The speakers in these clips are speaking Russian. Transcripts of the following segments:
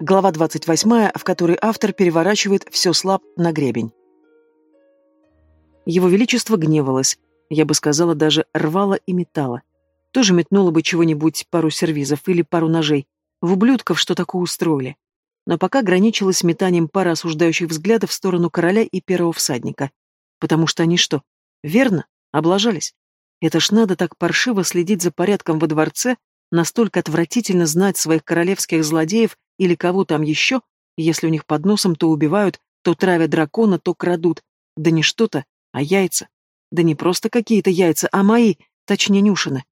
Глава 28, в которой автор переворачивает все слаб на гребень. Его Величество гневалось, я бы сказала, даже рвало и метало. Тоже метнуло бы чего-нибудь, пару сервизов или пару ножей, в ублюдков, что такое устроили. Но пока ограничилась метанием пары осуждающих взглядов в сторону короля и первого всадника. Потому что они что, верно, облажались? Это ж надо так паршиво следить за порядком во дворце, настолько отвратительно знать своих королевских злодеев или кого там еще, если у них под носом то убивают, то травят дракона, то крадут. Да не что-то, а яйца. Да не просто какие-то яйца, а мои, точнее Нюшины.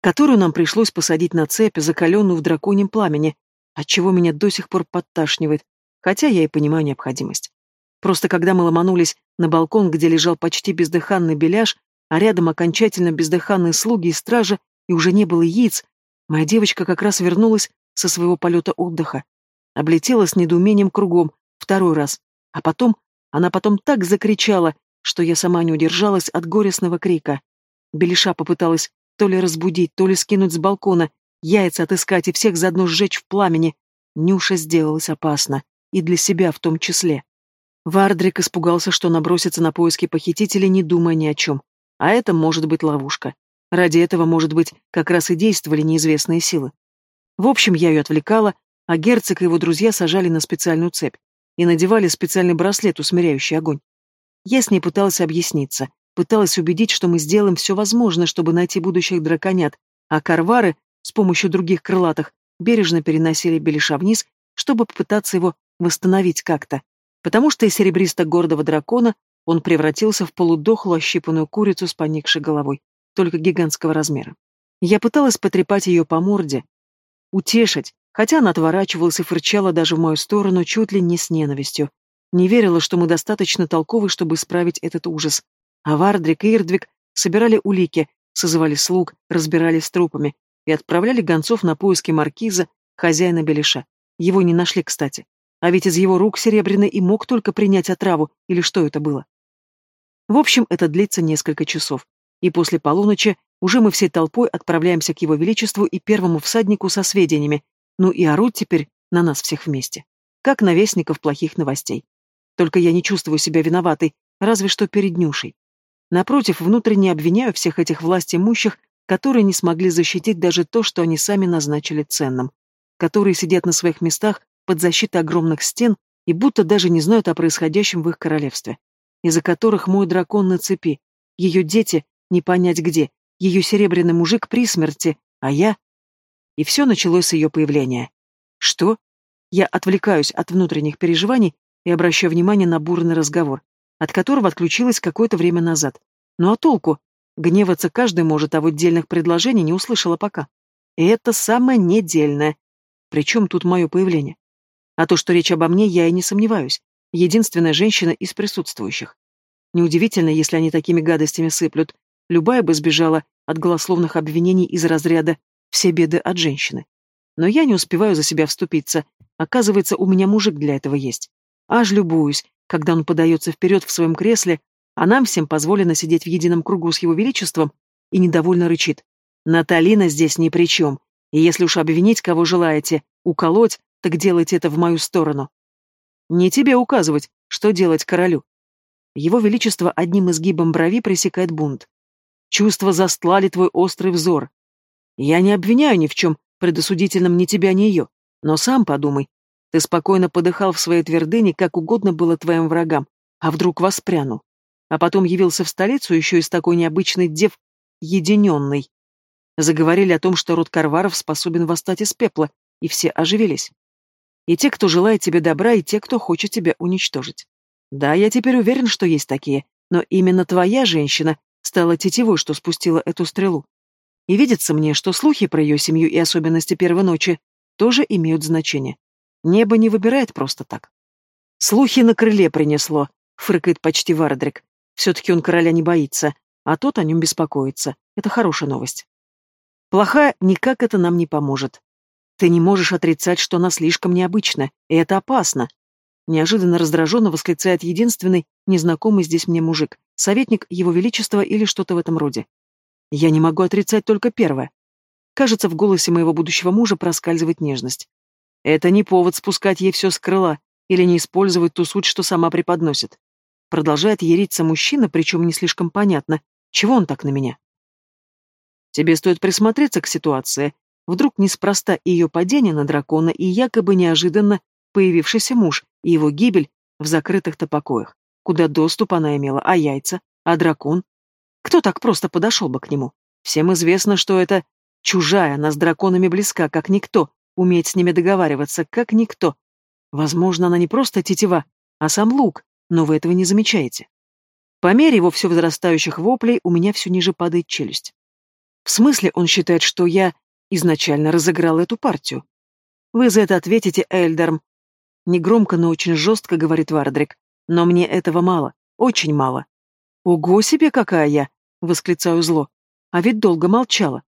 Которую нам пришлось посадить на цепь, закаленную в драконьем пламени, отчего меня до сих пор подташнивает, хотя я и понимаю необходимость. Просто когда мы ломанулись на балкон, где лежал почти бездыханный беляш, а рядом окончательно бездыханные слуги и стражи, и уже не было яиц, моя девочка как раз вернулась со своего полета отдыха. Облетела с недоумением кругом, второй раз. А потом, она потом так закричала, что я сама не удержалась от горестного крика. Белиша попыталась то ли разбудить, то ли скинуть с балкона, яйца отыскать и всех заодно сжечь в пламени. Нюша сделалась опасно, и для себя в том числе. Вардрик испугался, что набросится на поиски похитителей, не думая ни о чем. А это может быть ловушка. Ради этого, может быть, как раз и действовали неизвестные силы. В общем, я ее отвлекала, а герцог и его друзья сажали на специальную цепь и надевали специальный браслет, усмиряющий огонь. Я с ней пыталась объясниться, пыталась убедить, что мы сделаем все возможное, чтобы найти будущих драконят, а карвары с помощью других крылатых бережно переносили Белиша вниз, чтобы попытаться его восстановить как-то, потому что из серебристо-гордого дракона он превратился в полудохлую ощипанную курицу с поникшей головой, только гигантского размера. Я пыталась потрепать ее по морде, утешить, хотя она отворачивалась и фырчала даже в мою сторону чуть ли не с ненавистью. Не верила, что мы достаточно толковы, чтобы исправить этот ужас. А Вардрик и Ирдвик собирали улики, созывали слуг, разбирались с трупами и отправляли гонцов на поиски маркиза, хозяина Белиша. Его не нашли, кстати. А ведь из его рук Серебряный и мог только принять отраву, или что это было. В общем, это длится несколько часов. И после полуночи уже мы всей толпой отправляемся к его величеству и первому всаднику со сведениями, ну и орут теперь на нас всех вместе, как на вестников плохих новостей. Только я не чувствую себя виноватой, разве что перед Нюшей. Напротив, внутренне обвиняю всех этих властимущих, которые не смогли защитить даже то, что они сами назначили ценным, которые сидят на своих местах под защитой огромных стен и будто даже не знают о происходящем в их королевстве, из-за которых мой дракон на цепи, ее дети не понять где, ее серебряный мужик при смерти, а я... И все началось с ее появления. Что? Я отвлекаюсь от внутренних переживаний и обращаю внимание на бурный разговор, от которого отключилась какое-то время назад. Ну а толку? Гневаться каждый может, а вот дельных предложений не услышала пока. И это самое недельное. Причем тут мое появление? А то, что речь обо мне, я и не сомневаюсь. Единственная женщина из присутствующих. Неудивительно, если они такими гадостями сыплют, Любая бы сбежала от голословных обвинений из разряда «все беды от женщины». Но я не успеваю за себя вступиться. Оказывается, у меня мужик для этого есть. Аж любуюсь, когда он подается вперед в своем кресле, а нам всем позволено сидеть в едином кругу с его величеством, и недовольно рычит. Наталина здесь ни при чем. И если уж обвинить, кого желаете, уколоть, так делайте это в мою сторону. Не тебе указывать, что делать королю. Его Величество одним изгибом брови пресекает бунт. Чувства застлали твой острый взор. Я не обвиняю ни в чем предосудительном ни тебя, ни ее, но сам подумай. Ты спокойно подыхал в своей твердыне, как угодно было твоим врагам, а вдруг воспрянул. А потом явился в столицу еще из такой необычной дев, единенной. Заговорили о том, что род Карваров способен восстать из пепла, и все оживились. И те, кто желает тебе добра, и те, кто хочет тебя уничтожить. Да, я теперь уверен, что есть такие, но именно твоя женщина стала тетивой, что спустила эту стрелу. И видится мне, что слухи про ее семью и особенности первой ночи тоже имеют значение. Небо не выбирает просто так. Слухи на крыле принесло, фыркает почти Вардрик. Все-таки он короля не боится, а тот о нем беспокоится. Это хорошая новость. Плохая никак это нам не поможет. Ты не можешь отрицать, что она слишком необычна, и это опасно. Неожиданно раздраженно восклицает единственный незнакомый здесь мне мужик, советник его величества или что-то в этом роде. Я не могу отрицать только первое. Кажется, в голосе моего будущего мужа проскальзывает нежность. Это не повод спускать ей все с крыла или не использовать ту суть, что сама преподносит. Продолжает ериться мужчина, причем не слишком понятно, чего он так на меня. Тебе стоит присмотреться к ситуации. Вдруг неспроста ее падение на дракона и якобы неожиданно появившийся муж и его гибель в закрытых-то покоях, куда доступ она имела, а яйца, а дракон. Кто так просто подошел бы к нему? Всем известно, что это чужая, она с драконами близка, как никто, умеет с ними договариваться, как никто. Возможно, она не просто тетива, а сам лук, но вы этого не замечаете. По мере его все возрастающих воплей у меня все ниже падает челюсть. В смысле он считает, что я изначально разыграл эту партию? Вы за это ответите, Эльдерм. Негромко, но очень жестко говорит Вардрик. Но мне этого мало, очень мало. Ого себе, какая я! Восклицаю зло. А ведь долго молчала.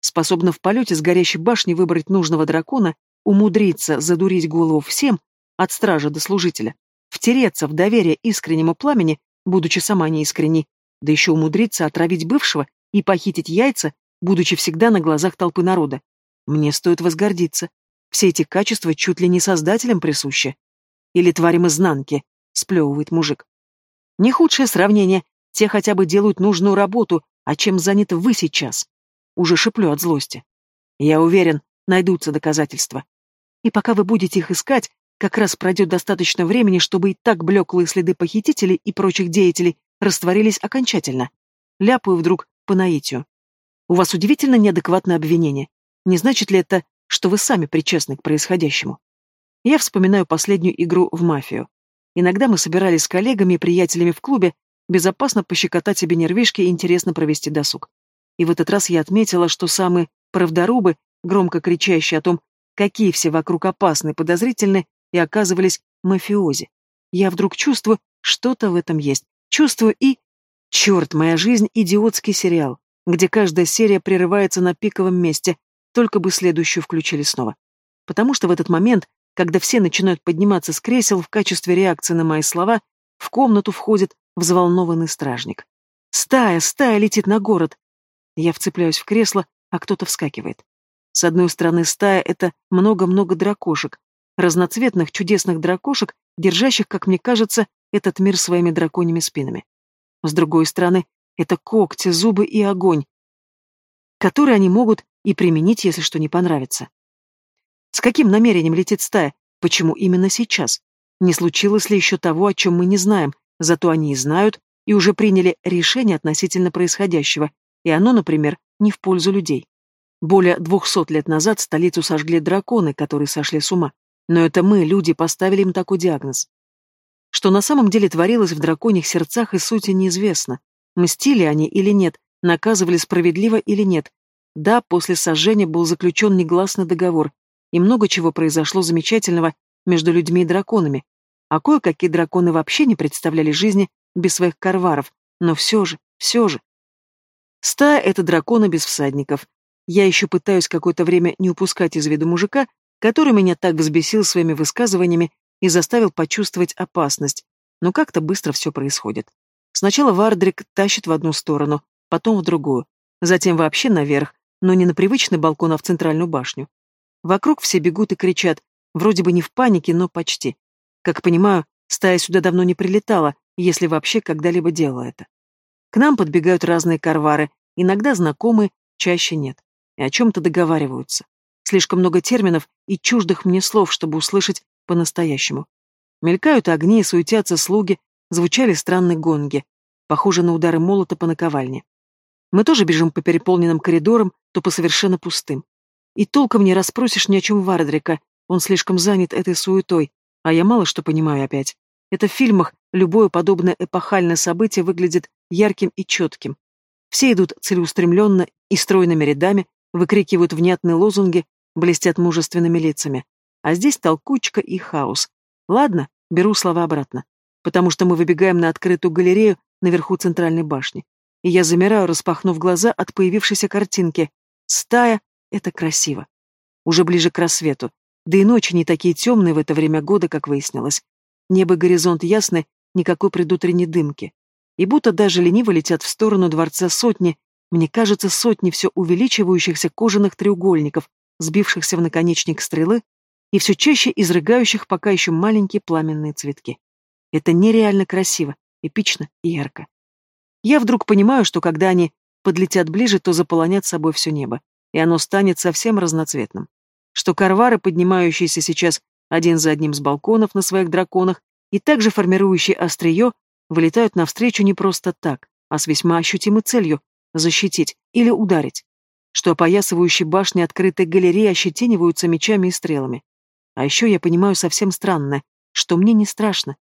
Способна в полете с горящей башни выбрать нужного дракона, умудриться задурить голову всем, от стража до служителя, втереться в доверие искреннему пламени, будучи сама неискренней, да еще умудриться отравить бывшего и похитить яйца, будучи всегда на глазах толпы народа. Мне стоит возгордиться. Все эти качества чуть ли не создателям присущи. Или тварям изнанки, сплевывает мужик. Не худшее сравнение, те хотя бы делают нужную работу, а чем заняты вы сейчас? Уже шиплю от злости. Я уверен, найдутся доказательства. И пока вы будете их искать, как раз пройдет достаточно времени, чтобы и так блеклые следы похитителей и прочих деятелей растворились окончательно. Ляпаю вдруг по наитию. У вас удивительно неадекватное обвинение. Не значит ли это, что вы сами причастны к происходящему? Я вспоминаю последнюю игру в мафию. Иногда мы собирались с коллегами и приятелями в клубе, безопасно пощекотать себе нервишки и интересно провести досуг. И в этот раз я отметила, что самые правдорубы, громко кричащие о том, какие все вокруг опасны, подозрительны, и оказывались мафиози. Я вдруг чувствую, что-то в этом есть. Чувствую и... Черт, моя жизнь — идиотский сериал, где каждая серия прерывается на пиковом месте, только бы следующую включили снова. Потому что в этот момент, когда все начинают подниматься с кресел в качестве реакции на мои слова, в комнату входит взволнованный стражник. «Стая, стая летит на город!» Я вцепляюсь в кресло, а кто-то вскакивает. С одной стороны, стая — это много-много дракошек, разноцветных чудесных дракошек, держащих, как мне кажется, этот мир своими драконьими спинами. С другой стороны, это когти, зубы и огонь, которые они могут и применить, если что не понравится. С каким намерением летит стая? Почему именно сейчас? Не случилось ли еще того, о чем мы не знаем, зато они и знают, и уже приняли решение относительно происходящего, и оно, например, не в пользу людей. Более двухсот лет назад столицу сожгли драконы, которые сошли с ума. Но это мы, люди, поставили им такой диагноз. Что на самом деле творилось в драконьих сердцах и сути неизвестно. Мстили они или нет, наказывали справедливо или нет. Да, после сожжения был заключен негласный договор, и много чего произошло замечательного между людьми и драконами. А кое-какие драконы вообще не представляли жизни без своих карваров, но все же, все же. Стая — это драконы без всадников. Я еще пытаюсь какое-то время не упускать из виду мужика, который меня так взбесил своими высказываниями и заставил почувствовать опасность, но как-то быстро все происходит. Сначала Вардрик тащит в одну сторону, потом в другую, затем вообще наверх, но не на привычный балкон, а в центральную башню. Вокруг все бегут и кричат, вроде бы не в панике, но почти. Как понимаю, стая сюда давно не прилетала, если вообще когда-либо делала это. К нам подбегают разные карвары, иногда знакомые, чаще нет. И о чем-то договариваются. Слишком много терминов и чуждых мне слов, чтобы услышать по-настоящему. Мелькают огни, суетятся слуги, звучали странные гонги, похожие на удары молота по наковальне. Мы тоже бежим по переполненным коридорам, то по совершенно пустым. И толком не расспросишь ни о чем Вардрика, он слишком занят этой суетой, а я мало что понимаю опять. Это в фильмах любое подобное эпохальное событие выглядит ярким и четким. Все идут целеустремленно и стройными рядами, выкрикивают внятные лозунги, блестят мужественными лицами. А здесь толкучка и хаос. Ладно, беру слова обратно. Потому что мы выбегаем на открытую галерею наверху центральной башни. И я замираю, распахнув глаза от появившейся картинки. Стая — это красиво. Уже ближе к рассвету. Да и ночи не такие темные в это время года, как выяснилось. Небо и горизонт ясны, никакой предутренней дымки. И будто даже лениво летят в сторону дворца сотни, мне кажется, сотни все увеличивающихся кожаных треугольников, сбившихся в наконечник стрелы, и все чаще изрыгающих пока еще маленькие пламенные цветки. Это нереально красиво, эпично и ярко. Я вдруг понимаю, что когда они подлетят ближе, то заполонят собой все небо, и оно станет совсем разноцветным. Что карвары, поднимающиеся сейчас один за одним с балконов на своих драконах, и также формирующие острие, вылетают навстречу не просто так, а с весьма ощутимой целью — защитить или ударить. Что опоясывающие башни открытой галереи ощетиниваются мечами и стрелами. А еще я понимаю совсем странное, что мне не страшно.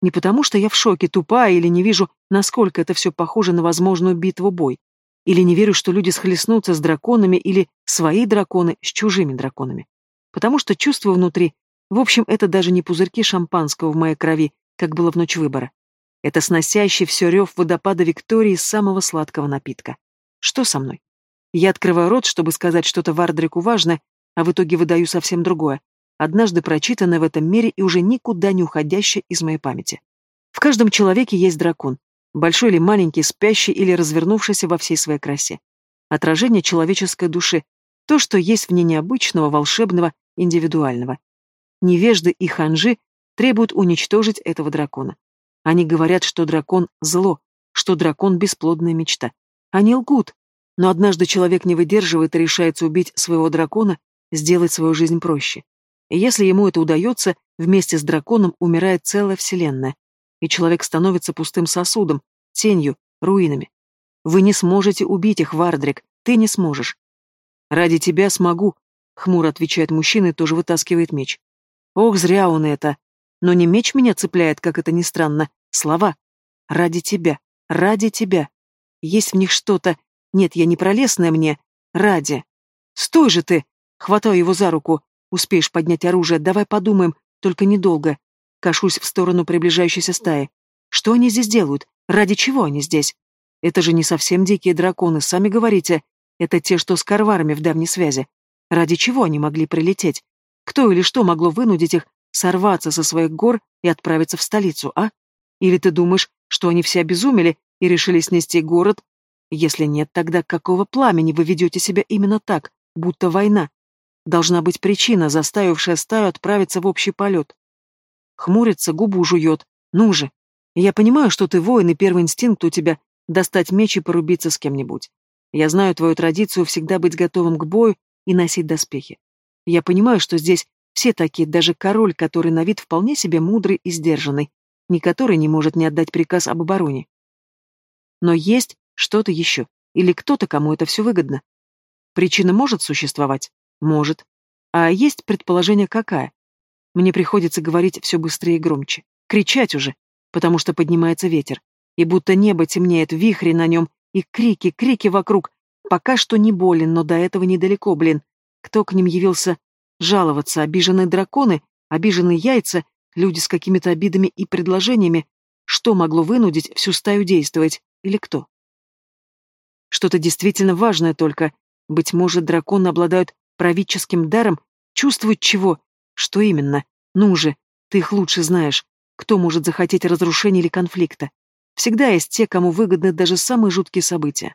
Не потому, что я в шоке, тупая или не вижу, насколько это все похоже на возможную битву-бой. Или не верю, что люди схлестнутся с драконами или свои драконы с чужими драконами. Потому что чувствую внутри, в общем, это даже не пузырьки шампанского в моей крови, как было в ночь выбора. Это сносящий все рев водопада Виктории из самого сладкого напитка. Что со мной? Я открываю рот, чтобы сказать что-то Вардрику важное, а в итоге выдаю совсем другое, однажды прочитанное в этом мире и уже никуда не уходящее из моей памяти. В каждом человеке есть дракон, большой или маленький, спящий или развернувшийся во всей своей красе. Отражение человеческой души, то, что есть в ней необычного, волшебного, индивидуального. Невежды и ханжи требуют уничтожить этого дракона. Они говорят, что дракон — зло, что дракон — бесплодная мечта. Они лгут. Но однажды человек не выдерживает и решается убить своего дракона, сделать свою жизнь проще. И если ему это удается, вместе с драконом умирает целая вселенная, и человек становится пустым сосудом, тенью, руинами. Вы не сможете убить их, Вардрик, ты не сможешь. Ради тебя смогу, хмуро отвечает мужчина и тоже вытаскивает меч. Ох, зря он это. Но не меч меня цепляет, как это ни странно. Слова. Ради тебя. Ради тебя. Есть в них что-то. Нет, я не пролесная мне. Ради. Стой же ты! Хватаю его за руку. Успеешь поднять оружие, давай подумаем, только недолго. Кашусь в сторону приближающейся стаи. Что они здесь делают? Ради чего они здесь? Это же не совсем дикие драконы, сами говорите. Это те, что с карварами в давней связи. Ради чего они могли прилететь? Кто или что могло вынудить их сорваться со своих гор и отправиться в столицу, а? Или ты думаешь, что они все обезумели и решили снести город? Если нет, тогда какого пламени вы ведете себя именно так, будто война? Должна быть причина, заставившая стаю отправиться в общий полет. Хмурится, губу жует. Ну же. Я понимаю, что ты воин, и первый инстинкт у тебя — достать меч и порубиться с кем-нибудь. Я знаю твою традицию всегда быть готовым к бою и носить доспехи. Я понимаю, что здесь все такие, даже король, который на вид вполне себе мудрый и сдержанный, ни который не может не отдать приказ об обороне. Но есть что-то еще, или кто-то, кому это все выгодно. Причина может существовать? Может. А есть предположение какая? Мне приходится говорить все быстрее и громче. Кричать уже, потому что поднимается ветер. И будто небо темнеет, вихри на нем, и крики, крики вокруг. Пока что не болен, но до этого недалеко, блин. Кто к ним явился жаловаться? Обиженные драконы? Обиженные яйца? Люди с какими-то обидами и предложениями? Что могло вынудить всю стаю действовать? Или кто? Что-то действительно важное только. Быть может, драконы обладают правительским даром, чувствуют чего? Что именно? Ну же, ты их лучше знаешь. Кто может захотеть разрушения или конфликта? Всегда есть те, кому выгодны даже самые жуткие события.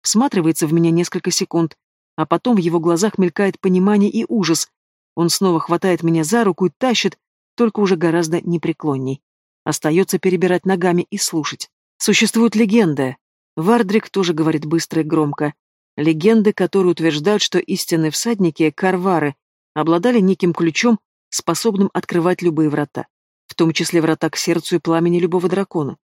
Всматривается в меня несколько секунд, а потом в его глазах мелькает понимание и ужас. Он снова хватает меня за руку и тащит, только уже гораздо непреклонней. Остается перебирать ногами и слушать. Существует легенда. Вардрик тоже говорит быстро и громко. Легенды, которые утверждают, что истинные всадники, карвары, обладали неким ключом, способным открывать любые врата, в том числе врата к сердцу и пламени любого дракона.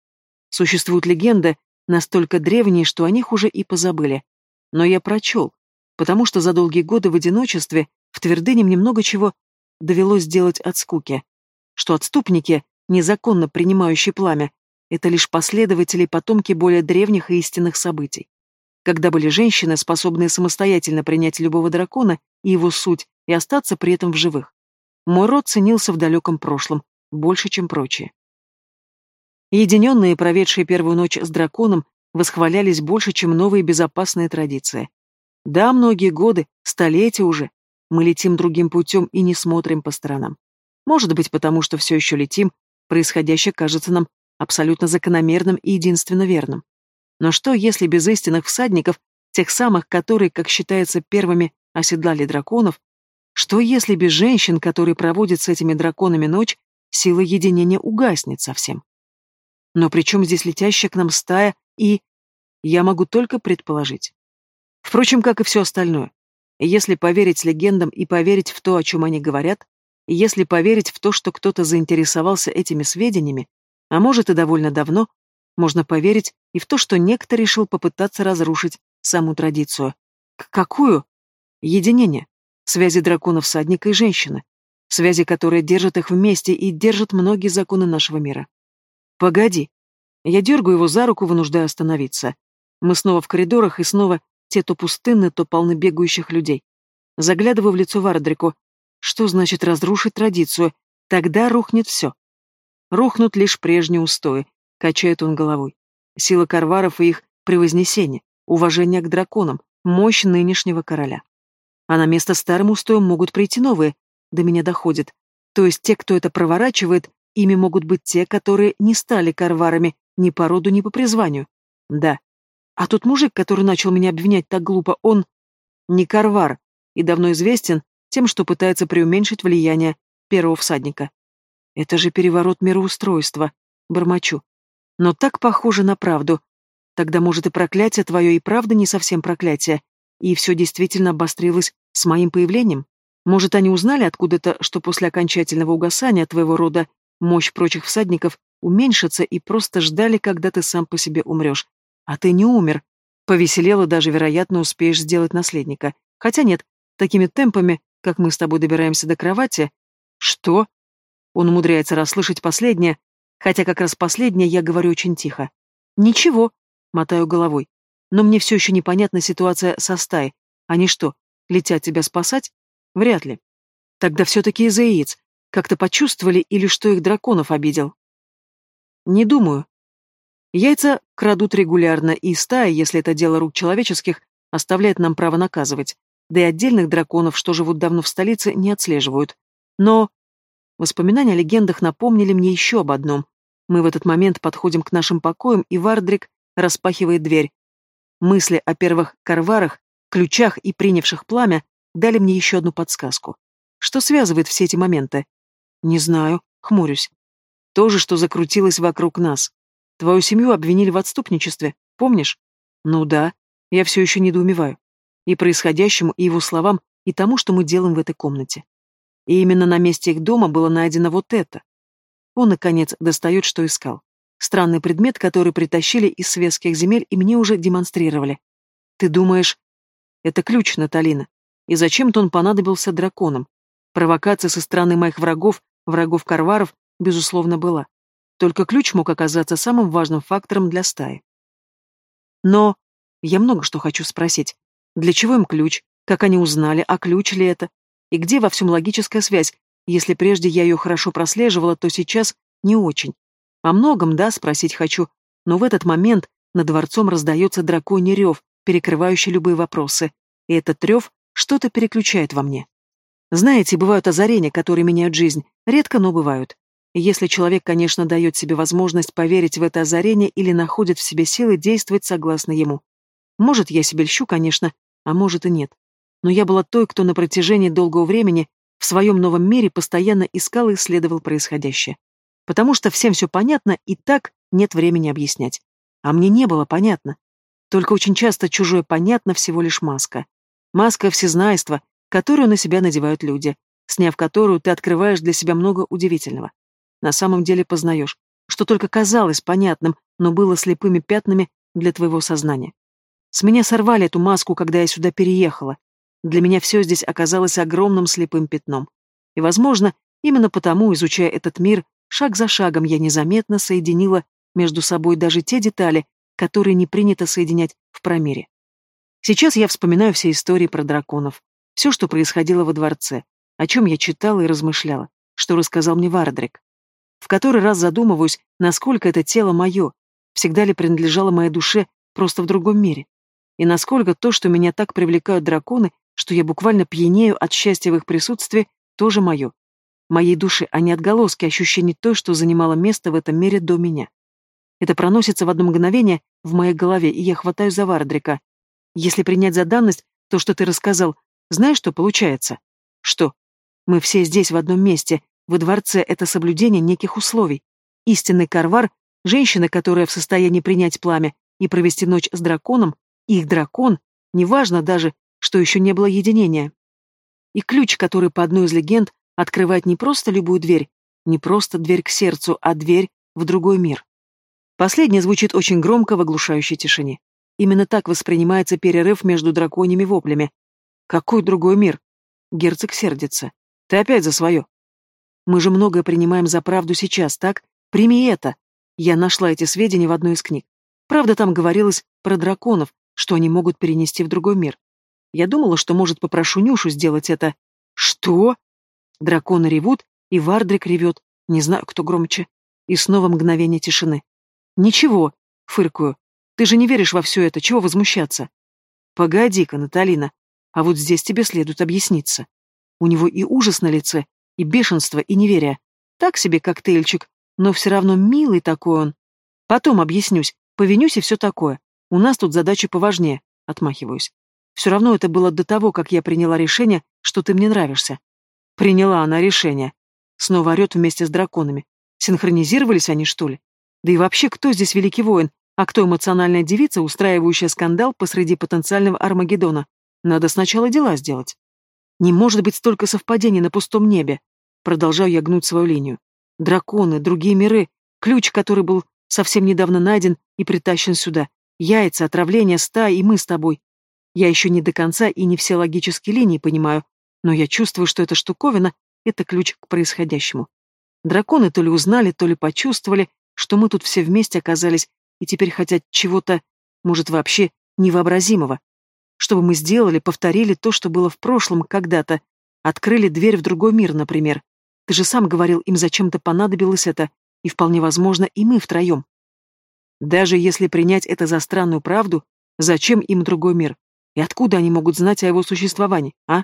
Существуют легенды, настолько древние, что о них уже и позабыли. Но я прочел, потому что за долгие годы в одиночестве в твердыне мне много чего довелось сделать от скуки, что отступники, незаконно принимающие пламя, это лишь последователи и потомки более древних и истинных событий. Когда были женщины, способные самостоятельно принять любого дракона и его суть, и остаться при этом в живых. Мой род ценился в далеком прошлом, больше, чем прочие. Единенные, проведшие первую ночь с драконом, восхвалялись больше, чем новые безопасные традиции. Да, многие годы, столетия уже. Мы летим другим путем и не смотрим по сторонам. Может быть, потому что все еще летим, происходящее кажется нам абсолютно закономерным и единственно верным. Но что, если без истинных всадников, тех самых, которые, как считается, первыми оседлали драконов, Что если без женщин, которые проводят с этими драконами ночь, сила единения угаснет совсем? Но при чем здесь летящая к нам стая и... Я могу только предположить. Впрочем, как и все остальное. Если поверить легендам и поверить в то, о чем они говорят, если поверить в то, что кто-то заинтересовался этими сведениями, а может и довольно давно, можно поверить и в то, что некто решил попытаться разрушить саму традицию. К какую? Единение. Связи дракона-всадника и женщины. Связи, которые держат их вместе и держат многие законы нашего мира. Погоди. Я дергаю его за руку, вынуждая остановиться. Мы снова в коридорах, и снова те то пустынны, то полны бегающих людей. Заглядываю в лицо Вардрику. Что значит разрушить традицию? Тогда рухнет все. Рухнут лишь прежние устои, качает он головой. Сила карваров и их превознесение, уважение к драконам, мощь нынешнего короля. А на место старым устоям могут прийти новые, до меня доходит. То есть те, кто это проворачивает, ими могут быть те, которые не стали карварами ни по роду, ни по призванию. Да. А тот мужик, который начал меня обвинять так глупо, он не карвар и давно известен тем, что пытается преуменьшить влияние первого всадника. Это же переворот мироустройства, бормочу. Но так похоже на правду. Тогда, может, и проклятие твое и правда не совсем проклятие, и все действительно обострилось с моим появлением? Может, они узнали откуда-то, что после окончательного угасания твоего рода мощь прочих всадников уменьшится и просто ждали, когда ты сам по себе умрешь. А ты не умер. Повеселела даже, вероятно, успеешь сделать наследника. Хотя нет, такими темпами, как мы с тобой добираемся до кровати... Что? Он умудряется расслышать последнее, хотя как раз последнее я говорю очень тихо. Ничего, мотаю головой. Но мне все еще непонятна ситуация со стаей. Они что, летят тебя спасать? Вряд ли. Тогда все-таки из-за яиц. Как-то почувствовали или что их драконов обидел? Не думаю. Яйца крадут регулярно, и стая, если это дело рук человеческих, оставляет нам право наказывать. Да и отдельных драконов, что живут давно в столице, не отслеживают. Но воспоминания о легендах напомнили мне еще об одном. Мы в этот момент подходим к нашим покоям, и Вардрик распахивает дверь. Мысли о первых карварах, ключах и принявших пламя дали мне еще одну подсказку. Что связывает все эти моменты? Не знаю, хмурюсь. То же, что закрутилось вокруг нас. Твою семью обвинили в отступничестве, помнишь? Ну да, я все еще недоумеваю. И происходящему, и его словам, и тому, что мы делаем в этой комнате. И именно на месте их дома было найдено вот это. Он, наконец, достает, что искал. Странный предмет, который притащили из светских земель и мне уже демонстрировали. Ты думаешь... Это ключ, Наталина. И зачем-то он понадобился драконам. Провокация со стороны моих врагов, врагов Карваров, безусловно, была. Только ключ мог оказаться самым важным фактором для стаи. Но я много что хочу спросить. Для чего им ключ? Как они узнали, а ключ ли это? И где во всем логическая связь? Если прежде я ее хорошо прослеживала, то сейчас не очень. О многом, да, спросить хочу, но в этот момент над дворцом раздается драконий рев, перекрывающий любые вопросы, и этот рев что-то переключает во мне. Знаете, бывают озарения, которые меняют жизнь. Редко, но бывают. Если человек, конечно, дает себе возможность поверить в это озарение или находит в себе силы действовать согласно ему. Может, я себе льщу, конечно, а может и нет. Но я была той, кто на протяжении долгого времени в своем новом мире постоянно искал и исследовал происходящее. Потому что всем все понятно, и так нет времени объяснять. А мне не было понятно. Только очень часто чужое понятно всего лишь маска. Маска всезнайства, которую на себя надевают люди, сняв которую ты открываешь для себя много удивительного. На самом деле познаешь, что только казалось понятным, но было слепыми пятнами для твоего сознания. С меня сорвали эту маску, когда я сюда переехала. Для меня все здесь оказалось огромным слепым пятном. И, возможно, именно потому, изучая этот мир, шаг за шагом я незаметно соединила между собой даже те детали, которые не принято соединять в промире. Сейчас я вспоминаю все истории про драконов, все, что происходило во дворце, о чем я читала и размышляла, что рассказал мне Вардрик. В который раз задумываюсь, насколько это тело мое, всегда ли принадлежало моей душе, просто в другом мире. И насколько то, что меня так привлекают драконы, что я буквально пьянею от счастья в их присутствии, тоже мое. Моей души, а не отголоски ощущений той, что занимало место в этом мире до меня. Это проносится в одно мгновение в моей голове, и я хватаю за Вардрика. Если принять за данность то, что ты рассказал, знаешь, что получается? Что? Мы все здесь в одном месте, во дворце это соблюдение неких условий. Истинный карвар, женщина, которая в состоянии принять пламя и провести ночь с драконом, их дракон, неважно даже, что еще не было единения. И ключ, который по одной из легенд открывает не просто любую дверь, не просто дверь к сердцу, а дверь в другой мир. Последнее звучит очень громко в оглушающей тишине. Именно так воспринимается перерыв между драконьими воплями. Какой другой мир? Герцог сердится. Ты опять за свое. Мы же многое принимаем за правду сейчас, так? Прими это. Я нашла эти сведения в одной из книг. Правда, там говорилось про драконов, что они могут перенести в другой мир. Я думала, что, может, попрошу Нюшу сделать это. Что? Драконы ревут, и Вардрик ревет. Не знаю, кто громче. И снова мгновение тишины. Ничего, фыркую. Ты же не веришь во все это, чего возмущаться? Погоди-ка, Наталина, а вот здесь тебе следует объясниться. У него и ужас на лице, и бешенство, и неверие. Так себе коктейльчик, но все равно милый такой он. Потом объяснюсь, повинюсь и все такое. У нас тут задача поважнее, отмахиваюсь. Все равно это было до того, как я приняла решение, что ты мне нравишься. Приняла она решение. Снова орет вместе с драконами. Синхронизировались они, что ли? Да и вообще, кто здесь великий воин, а кто эмоциональная девица, устраивающая скандал посреди потенциального Армагеддона? Надо сначала дела сделать. Не может быть столько совпадений на пустом небе. Продолжаю я гнуть свою линию. Драконы, другие миры, ключ, который был совсем недавно найден и притащен сюда. Яйца, отравление, стаи и мы с тобой. Я еще не до конца и не все логические линии понимаю, но я чувствую, что эта штуковина — это ключ к происходящему. Драконы то ли узнали, то ли почувствовали, что мы тут все вместе оказались и теперь хотят чего-то, может, вообще невообразимого. Чтобы мы сделали, повторили то, что было в прошлом когда-то, открыли дверь в другой мир, например. Ты же сам говорил, им зачем-то понадобилось это, и вполне возможно, и мы втроем. Даже если принять это за странную правду, зачем им другой мир? И откуда они могут знать о его существовании, а?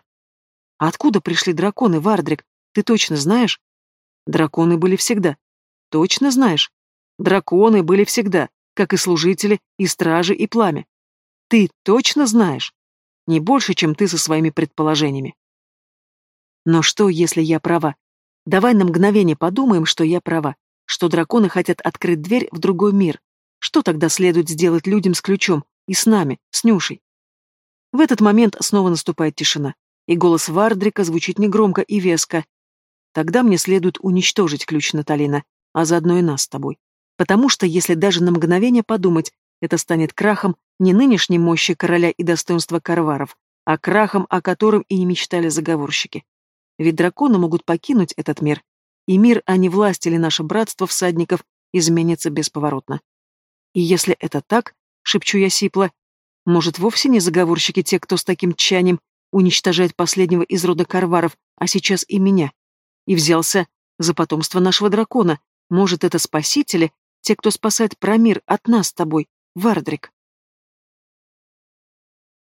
А откуда пришли драконы, Вардрик? Ты точно знаешь? Драконы были всегда. Точно знаешь? Драконы были всегда, как и служители, и стражи, и пламя. Ты точно знаешь? Не больше, чем ты со своими предположениями. Но что, если я права? Давай на мгновение подумаем, что я права, что драконы хотят открыть дверь в другой мир. Что тогда следует сделать людям с ключом и с нами, с Нюшей? В этот момент снова наступает тишина, и голос Вардрика звучит негромко и веско. Тогда мне следует уничтожить ключ Наталина, а заодно и нас с тобой. Потому что, если даже на мгновение подумать, это станет крахом не нынешней мощи короля и достоинства карваров, а крахом, о котором и не мечтали заговорщики. Ведь драконы могут покинуть этот мир, и мир, а не власть или наше братство всадников, изменится бесповоротно. И если это так, шепчу я сипло, может, вовсе не заговорщики те, кто с таким тчанием уничтожает последнего из рода карваров, а сейчас и меня? И взялся за потомство нашего дракона. Может, это спасители, те, кто спасает промир от нас с тобой, Вардрик?